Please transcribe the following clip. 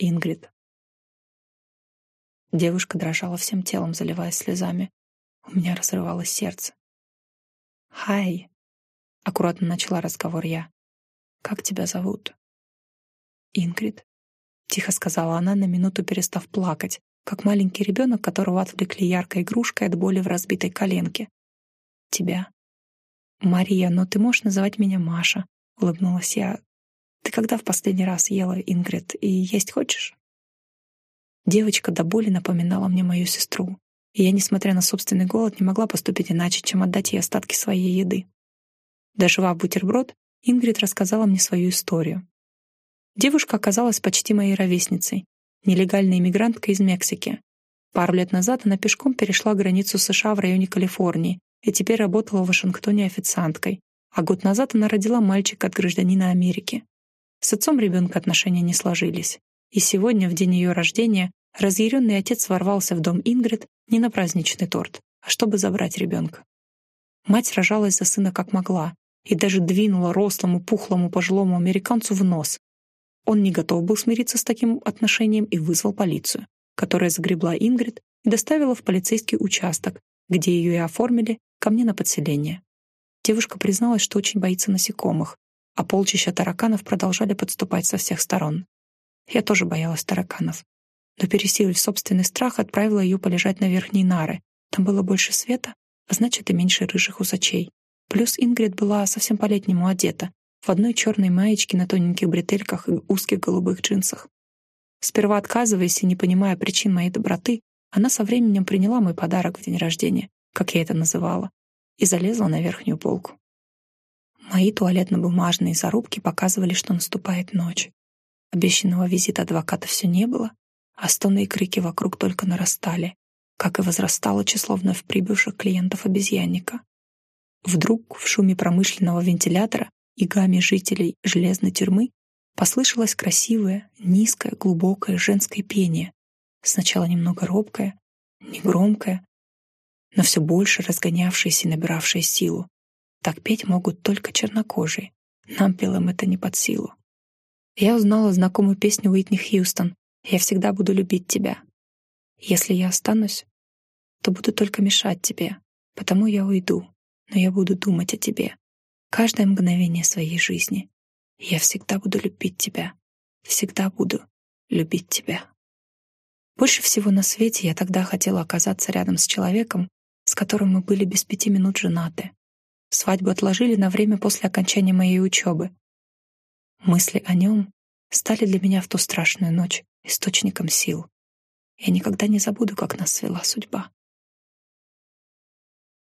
Ингрид. Девушка дрожала всем телом, заливаясь слезами. У меня разрывалось сердце. «Хай!» — аккуратно начала разговор я. «Как тебя зовут?» «Ингрид», — тихо сказала она, на минуту перестав плакать, как маленький ребенок, которого отвлекли яркой игрушкой от боли в разбитой коленке. «Тебя?» «Мария, но ты можешь называть меня Маша», — улыбнулась я. «Ты когда в последний раз ела, Ингрид, и есть хочешь?» Девочка до боли напоминала мне мою сестру, и я, несмотря на собственный голод, не могла поступить иначе, чем отдать ей остатки своей еды. Доживав бутерброд, Ингрид рассказала мне свою историю. Девушка оказалась почти моей ровесницей, нелегальной иммигранткой из Мексики. Пару лет назад она пешком перешла границу США в районе Калифорнии и теперь работала в Вашингтоне официанткой, а год назад она родила мальчика от гражданина Америки. С отцом ребенка отношения не сложились. И сегодня, в день ее рождения, разъяренный отец ворвался в дом Ингрид не на праздничный торт, а чтобы забрать ребенка. Мать сражалась за сына как могла и даже двинула рослому, пухлому, пожилому американцу в нос. Он не готов был смириться с таким отношением и вызвал полицию, которая загребла Ингрид и доставила в полицейский участок, где ее и оформили ко мне на подселение. Девушка призналась, что очень боится насекомых, а полчища тараканов продолжали подступать со всех сторон. Я тоже боялась тараканов. Но, пересилив собственный страх, отправила ее полежать на верхней нары. Там было больше света, а значит и меньше рыжих усачей. Плюс Ингрид была совсем по-летнему одета, в одной черной маечке на тоненьких бретельках и узких голубых джинсах. Сперва отказываясь и не понимая причин моей доброты, она со временем приняла мой подарок в день рождения, как я это называла, и залезла на верхнюю полку. Мои туалетно-бумажные зарубки показывали, что наступает ночь. Обещанного визита адвоката все не было, а стоны и крики вокруг только нарастали, как и возрастало число вновь прибывших клиентов обезьянника. Вдруг в шуме промышленного вентилятора и гамме жителей железной тюрьмы послышалось красивое, низкое, глубокое женское пение, сначала немного робкое, негромкое, но все больше разгонявшееся и набиравшее силу. Так петь могут только чернокожие. Нам, белым, это не под силу. Я узнала знакомую песню Уитни Хьюстон «Я всегда буду любить тебя». Если я останусь, то буду только мешать тебе, потому я уйду, но я буду думать о тебе. Каждое мгновение своей жизни. Я всегда буду любить тебя. Всегда буду любить тебя. Больше всего на свете я тогда хотела оказаться рядом с человеком, с которым мы были без пяти минут женаты. Свадьбу отложили на время после окончания моей учебы, Мысли о нем стали для меня в ту страшную ночь источником сил. Я никогда не забуду, как нас свела судьба.